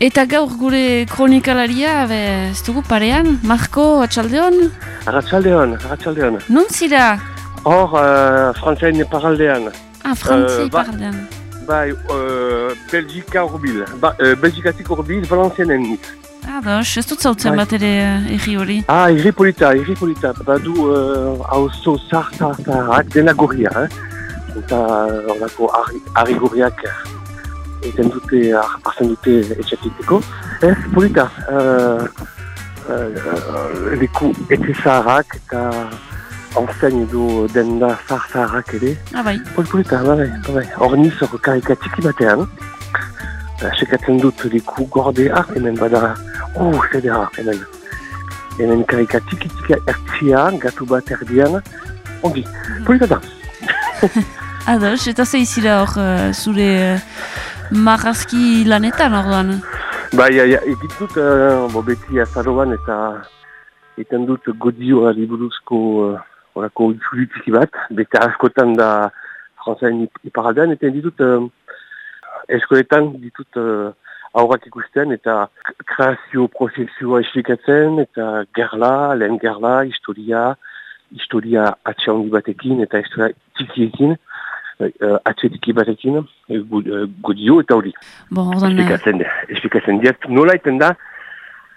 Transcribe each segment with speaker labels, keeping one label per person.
Speaker 1: Eta gaur gure kronikalaria, be, ez dugu parean, Marko, atxaldeon?
Speaker 2: Arratxaldeon, arratxaldeon.
Speaker 1: Non zira?
Speaker 2: Hor, uh, frantzain paraldean.
Speaker 1: Ah, frantzei
Speaker 2: Eh, ba-
Speaker 1: paraldean.
Speaker 2: Bai, uh, Belgika urbil. Ba, uh, Belgikatik urbil, Valencianen nik.
Speaker 1: Ah, dos, ez dut zautzen
Speaker 2: Bai.
Speaker 1: bat ere eh, erri hori.
Speaker 2: Ah, irri polita, irri polita. Badu, uh, auzo zar, zar, zarak dena gorria, eh? Eta horrako harri, harri gorriak eten dute, hartzen dute etxatiteko. Ez, polita. Uh, uh, leku ete zaharrak eta anzain edo denda zaharrak ere.
Speaker 1: Ah, bai.
Speaker 2: Polpolita, bai, bai, bai. Hor niz hor karika txiki batean. Uh, sekatzen dut leku gordea, hemen bada, oh, zedera, hemen. Hemen karika txiki txiki ertzia, gatu bat erdian. Ongi, polita da.
Speaker 1: Ah, dos, eta ze izira hor eh, zure uh, marrazki lanetan orduan.
Speaker 2: Bai, ja, ja, egit dut, uh, bo beti azaroan eta eten dut godio liburuzko uh, horako itzuli txiki bat. Bete askotan da frantzain iparaldean, eten ditut uh, eskoletan ditut uh, aurrak ikusten eta kreazio prozesioa esplikatzen eta gerla, lehen gerla, historia, historia atxe handi batekin eta historia txikiekin, uh, atxe txiki batekin, uh, godio eta hori.
Speaker 1: Bon, orduan, eh,
Speaker 2: Esplikatzen, esplikatzen diat, nola eten da,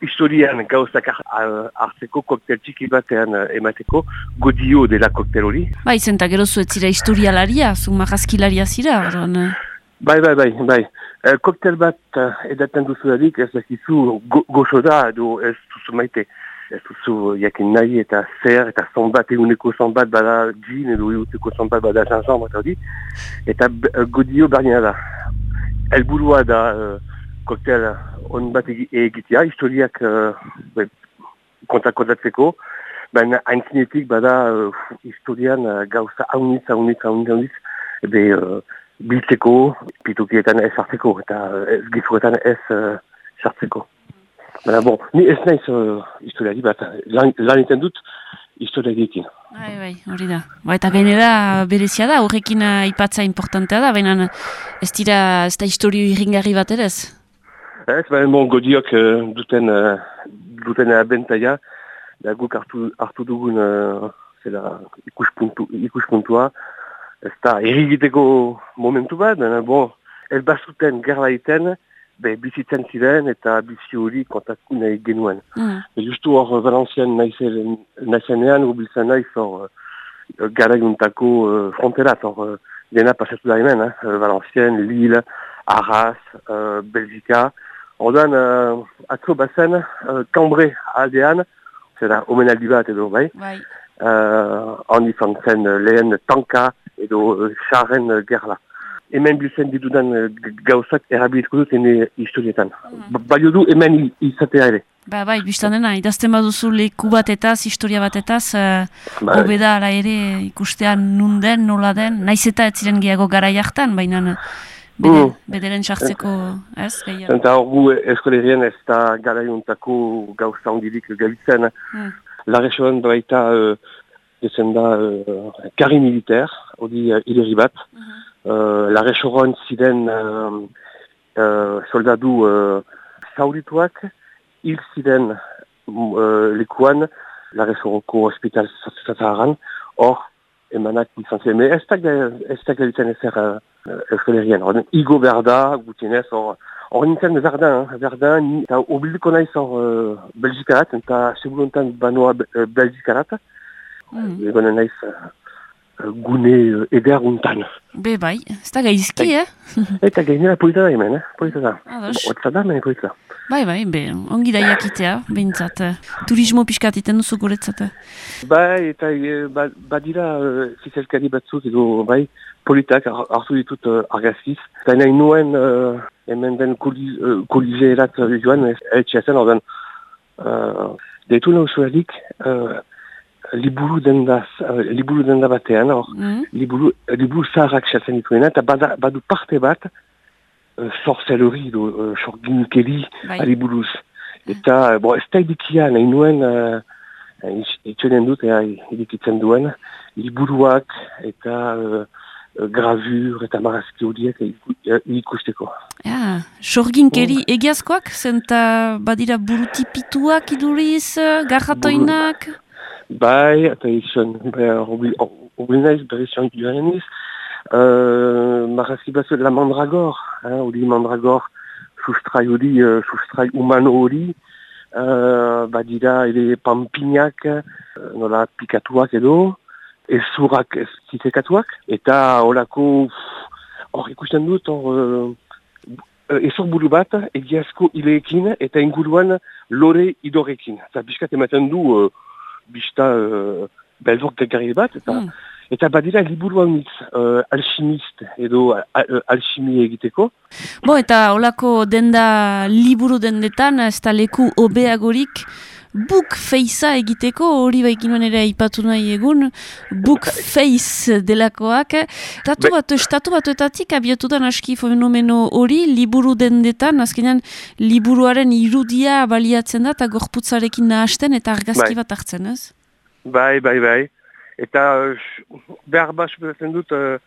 Speaker 2: historian gauzak har- har- hartzeko koktel txiki batean eh, emateko, godio dela koktel hori.
Speaker 1: bai, zenta gero zuetzira historialaria, zu marrazkilaria zira, orduan. eh.
Speaker 2: Bai, bai, bai, bai. Eh, koktel bat uh, edaten duzu edik, ez dakizu go, goxo da, edo ez duzu maite. Ez duzu jakin nahi eta zer, eta zonbat, eguneko zonbat bada gin, edo eguneko zonbat bada jansan, bat hori. Eta godio berdina da. Elburua da uh, koktel on bat egi- egitea, historiak uh, be, kontak kontatzeko, baina haintzinetik bada uh, historian uh, gauza haunitz, haunitz, haunitz, haunitz, be, uh, biltzeko, pitokietan ez sartzeko, eta ez gizuetan ez uh, sartzeko. Baina, bon, ni ez naiz uh, historiari bat, lan, lan iten dut historiariekin.
Speaker 1: Bai, bai, hori da. Ba, eta gainera berezia da, horrekin eh, aipatza importantea da, baina ez dira, ez da historio irringarri bat ere ez.
Speaker 2: Ez, baina, bon, godiok uh, duten, uh, duten abentaia, da guk hartu, hartu dugun uh, zera, ikuspuntu, ikuspuntua, ez da, errigiteko momentu bat, baina, bon, ez bazuten gerla iten, be, bizitzen ziren eta bizi hori kontaktu nahi genuen.
Speaker 1: Mm.
Speaker 2: E justu hor Valencian naizen- naizenean urbiltzen naiz hor uh, garaiuntako uh, fronterat hor dena pasatu da hemen, eh? Valencian, Lille, Arras, uh, Belgika. Ordan uh, atzo bazen uh, Cambre aldean, zera omenaldi bat edo bai,
Speaker 1: Bai.
Speaker 2: uh, han izan zen uh, lehen tanka edo uh, xarren uh, gerla. Hemen biltzen ditudan g- gauzak erabilitko dut ene historietan. Mm. Balio du hemen izatea ere.
Speaker 1: Ba, bai, biztan dena, idazten baduzu leku batetaz, historia batetaz, uh,
Speaker 2: Bai.
Speaker 1: hobe da ala ere ikustean nun den, nola den, naiz eta ez ziren gehiago gara jartan, baina eh, bede,
Speaker 2: Mm.
Speaker 1: bederen sartzeko, ez, gehiago.
Speaker 2: Eta hor gu eskolerien ez da garaiuntako gauza hondirik gabitzen.
Speaker 1: Mm.
Speaker 2: Larrexoan baita uh, dezen da uh, kari militer, hori uh, ileri bat. Uh, Larrexoan ziren uh, uh, soldadu uh, zaurituak, hil ziren uh, lekuan Larrexoroko hospital zazaran, hor emanak izan ziren. Me ez da ez da gabitzen ezer uh, eskolerien. Hor, Igo berda, gutienez, hor Hor nintzen Verdun, eh, Verdun, eta obilduko naiz hor uh, Belgikarat, eta seguruntan banoa eh, Belgikarat,
Speaker 1: Mm.
Speaker 2: egonen naiz uh, gune uh, eder untan.
Speaker 1: Be, bai, ez da gaizki, eh?
Speaker 2: Eta gainera polita da hemen, eh? polita da. Otza da, mene polita.
Speaker 1: Bai, bai, be, ongi da jakitea, behintzat. eh, Turismo pixkat iten duzu guretzat. eh.
Speaker 2: Bai, eta eh, ba, badira uh, fizelkari batzuk edo bai, politak har- hartu ditut uh, argazkiz. Eta nahi nuen uh, hemen den kolizeerat uh, joan, etxeazen, ordan, uh, deitu nahu zuelik, uh, liburu denda, uh, liburu denda batean, hor,
Speaker 1: Mm.
Speaker 2: liburu, liburu zaharrak xatzen dituena, eta bada, badu parte bat, uh, sorcellerie, edo, uh, sorginikeri,
Speaker 1: Bai.
Speaker 2: ari buruz. Eta, bo, ez da idikia, nahi nuen, uh, itxenen dut, ea, idikitzen duen, liburuak eta uh, gravur eta marazki horiek ikusteko.
Speaker 1: Ja, sorginkeri mm. egiazkoak, zenta badira burutipituak iduriz, garratoinak?
Speaker 2: Bai, eta izan, marazki batzu la mandragor, hori mandragor, sustrai hori, uh, sustrai humano hori, uh, badira ere pampinak, uh, nola pikatuak edo, ezurak ez zitekatuak, eta hor ikusten dut, hor, uh, ezur buru bat, egiazko eta inguruan lore idorekin. Eta ematen du, uh, bista uh, belzok gegarri bat, eta, mm. eta badira liburuan mitz, uh, alchimist edo uh, alchimie egiteko.
Speaker 1: Bo, eta holako denda liburu dendetan, ez da leku obeagorik, book facea egiteko, hori baikinuen ere aipatu nahi egun, book face delakoak. Tatu bat, estatu batuetatik abiatutan aski fenomeno hori, liburu dendetan, azkenean liburuaren irudia baliatzen da, eta gorputzarekin nahasten, eta argazki bai. bat hartzen, ez?
Speaker 2: Bai, bai, bai. Eta behar bat dut uh,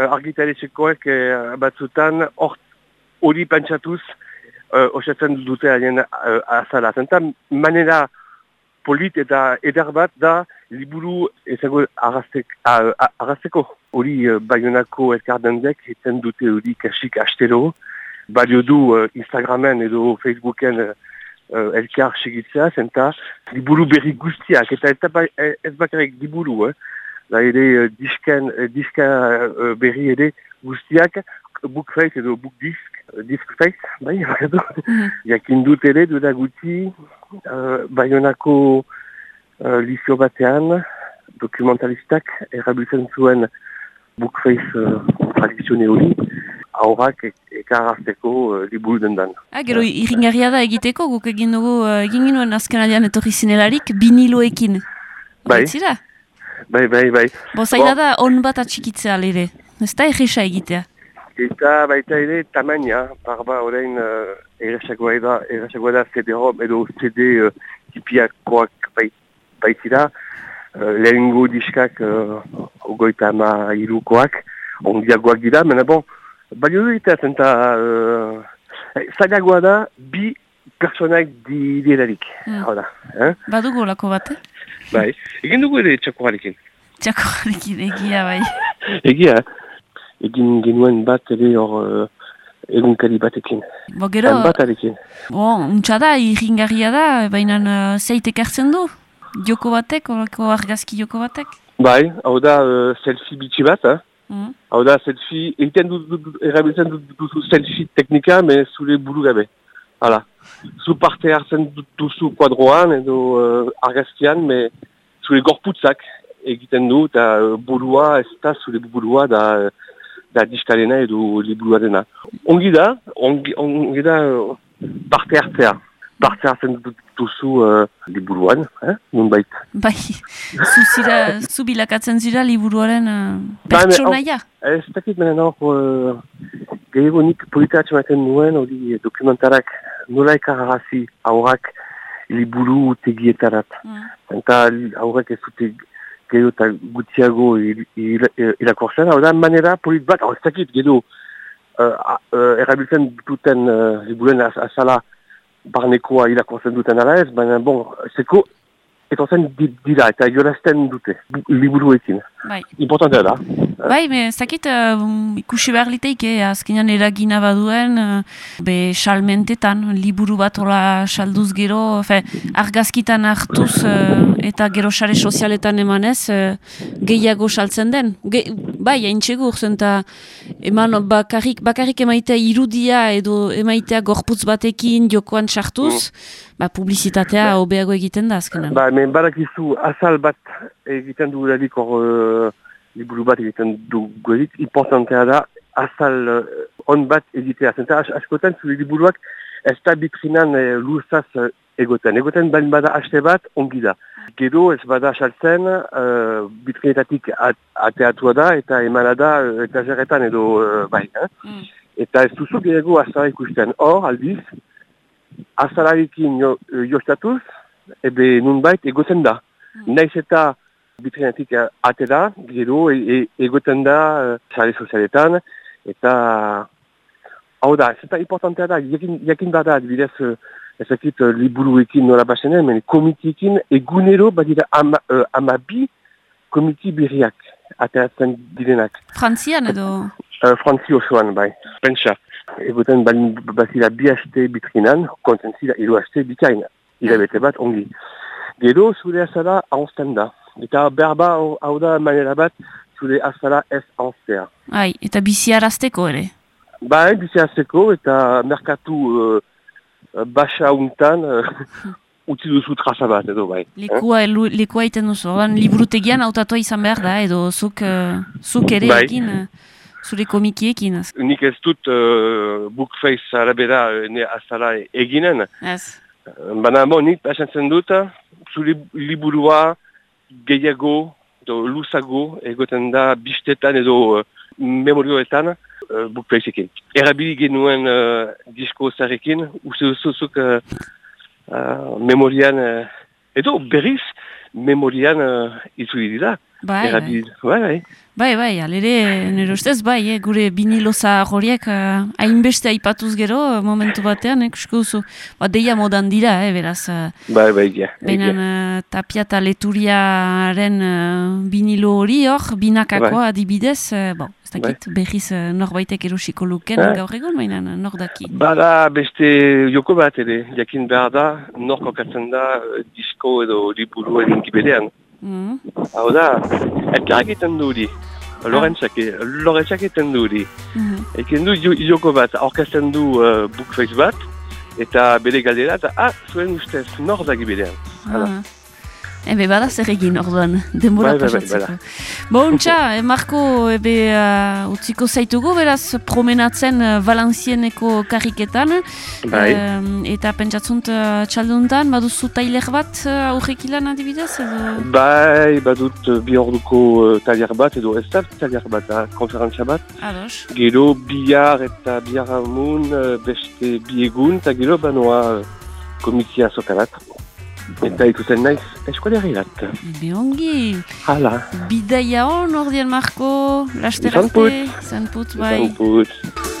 Speaker 2: argitaletxekoek uh, batzutan hori pentsatuz, uh, osatzen dute haien uh, azala. Zenta manera polit eta eder bat da liburu ezago arrazteko. Hori uh, baionako elkardendek etzen dute hori kasik astero. Balio du uh, Instagramen edo Facebooken uh, elkar segitzea, zenta liburu berri guztiak. Eta eta ba, ez bakarek liburu, eh? da ere uh, disken, disken uh, berri ere guztiak, book edo book disktaiz, bai, edo, mm jakin dut ere, duda guti, uh, baionako uh, lizio batean, dokumentalistak erabiltzen zuen bookface uh, tradizione hori, aurrak ekarazteko uh, liburu dendan.
Speaker 1: Ah, gero, irringarria da egiteko, guk egin dugu, uh, egin ginoen azken aldean etorri zinelarik, biniloekin.
Speaker 2: Bai. Bai, bai, bai.
Speaker 1: Bo, zaila da, on bat atxikitzea lere. Ez da egisa egitea.
Speaker 2: Eta baita ere tamaina, barba horrein uh, erresagoa da, erresagoa da CD-ROM edo CD uh, tipiakoak baitira, uh, lehengo diskak uh, ogoita ama irukoak, ondiagoak dira, mena bon, baina du eta zenta uh, zailagoa da bi personak didelarik, mm. hau da.
Speaker 1: Eh? Badugu lako bat,
Speaker 2: eh? Bai, egin dugu ere txakoarekin.
Speaker 1: Txakoarekin, egia bai.
Speaker 2: egia, egin genuen bat ere hor uh, egunkari batekin.
Speaker 1: Bo gero. Bo, untsa da, irringarria da, baina uh, zeitek hartzen du? Joko batek, horako argazki joko batek?
Speaker 2: Bai, hau da uh, selfie bitxi bat, eh? Mm. Hau da selfie, egiten du, du, du, erabiltzen duzu selfie teknika, me zure buru gabe. Hala. Zu parte hartzen duzu kuadroan edo uh, argazkian, me zure gorputzak egiten du, eta uh, burua, ez da zure burua da... Uh, da diskalena edo liburuarena. Ongi da, ongi, ongi da parte hartzea. Parte hartzen duzu uh, liburuan, eh? nun bait.
Speaker 1: Bai, zuzira, zubilakatzen zira liburuaren uh, pertsonaia.
Speaker 2: Ba, ez dakit menen hor, uh, gehiago nik politatxe maten nuen, hori dokumentarak nola ekarrazi aurrak liburu tegietarat. Mm. Eta aurrak ez dute gero eta gutxiago irakortzen, hau da, manera polit bat, hau ez dakit, gero, uh, uh, erabiltzen duten uh, liburen azala barnekoa irakortzen duten ala ez, baina, bon, zeko, etortzen dira eta jolazten dute, liburuekin. Bai. Importantea da.
Speaker 1: Bai, me, zakit, uh, ikusi behar liteik, eh, azkenean eragina baduen, uh, be, salmentetan, liburu bat hola salduz gero, fe, argazkitan hartuz, uh, eta gero sare sozialetan emanez, uh, gehiago saltzen den. Ge, bai, hain txegur, zenta, eman, bakarrik, bakarrik emaitea irudia, edo emaitea gorputz batekin, jokoan sartuz, mm ba, publizitatea ba, hobeago egiten da azkenan.
Speaker 2: Ba, men barakizu azal bat egiten du edadik hor uh, liburu bat egiten du gozik, importantea da azal uh, on bat egitea. Zenta askotan zure liburuak ez da bitrinan uh, luzaz uh, egoten. Egoten bain bada haste bat ongi da. Gero ez bada saltzen uh, bitrinetatik ateatua da eta emana da uh, eta jarretan edo uh, bai. Eh? Mm. Eta ez duzu gehiago azala ikusten. Hor, aldiz, azalarekin jo, jostatuz, ebe nunbait egoten da. Mm. Naiz eta bitrinatik atera, gero, e, e, egoten da, sare sozialetan, eta, hau da, ez eta importantea da, jakin, jakin bada, adibidez, ezakit liburuekin nola basenen, men komitiekin egunero badira ama, uh, ama bi komiti birriak ateratzen direnak.
Speaker 1: Frantzian edo?
Speaker 2: Uh, Frantzi osoan, bai, pentsa. Egoten bazira bi haste bitrinan, konten zira hiru haste bikaina. Hilabete bat, ongi. Gero, zure azala anzten da. Eta berba hau da manera bat, zure azala ez anztea.
Speaker 1: Ai, eta biziarazteko ere?
Speaker 2: Bai, biziarazteko eta merkatu uh, basa untan uh, utzi duzu traza bat edo bai.
Speaker 1: Lekua, eh? lekua iten duzu, liburutegian autatua izan behar da edo zuk, uh, zuk ere bai. ekin, uh, zure komikiekin.
Speaker 2: Nik ez dut uh, bookface arabera ne azala eginen.
Speaker 1: Ez.
Speaker 2: Baina mo, nik pasantzen dut, zure liburua gehiago, edo luzago, egoten da bistetan edo uh, memorioetan, uh, bookfaceekin. Erabili genuen uh, disko zarekin, uste duzuzuk uh, uh, memorian, uh, edo berriz, memorian uh, itzuli dira.
Speaker 1: Bai, bai. bai, bai. Bai, bai, alere, nire ustez, bai, eh, gure biniloza horiek uh, hainbeste aipatuz gero, momentu batean, eh, duzu, ba, deia modan dira, eh, beraz. Uh,
Speaker 2: bai, bai, ja.
Speaker 1: Baina uh, tapia eta leturiaren uh, binilo hori hor, binakakoa bai. adibidez, uh, bon, ez dakit, bai. behiz uh, norbaitek erosiko luken, bai. gaur egon, baina nor daki.
Speaker 2: Bada, beste joko bat, ere, jakin behar da, norko katzen da, disko edo liburu edin kibedean. Mm. Hau da, elkarrak egiten du hori. Lorentzak, Lorentzak egiten du hori. Eken du joko bat, aurkasten du uh, bookface bat, eta bere galdera, eta ah, zuen ustez, nor dagi berean. Ah.
Speaker 1: Ebe, bada zer egin orduan, denbora bai, bai, bai pasatzeko. Bon, txa, e, Marko, ebe, uh, utziko zaitugu, beraz, promenatzen uh, Valenzieneko karriketan.
Speaker 2: Bai.
Speaker 1: eta pentsatzunt uh, txalduntan, baduzu tailer bat uh, aurrek ilan adibidez? Edo?
Speaker 2: Bai, badut uh, bi orduko uh, tailer bat, edo ez da tailer bat, uh, konferentzia bat.
Speaker 1: Ados.
Speaker 2: Gero, bihar eta bihar amun, uh, beste biegun, eta gero, banoa uh, komizia sokalat. Eta ikusten naiz, eskualera irat.
Speaker 1: Biongi.
Speaker 2: Hala.
Speaker 1: Bidaia hon, ordean Marko, laster
Speaker 2: arte.
Speaker 1: Zanput. Zanput, bai.
Speaker 2: Zanput.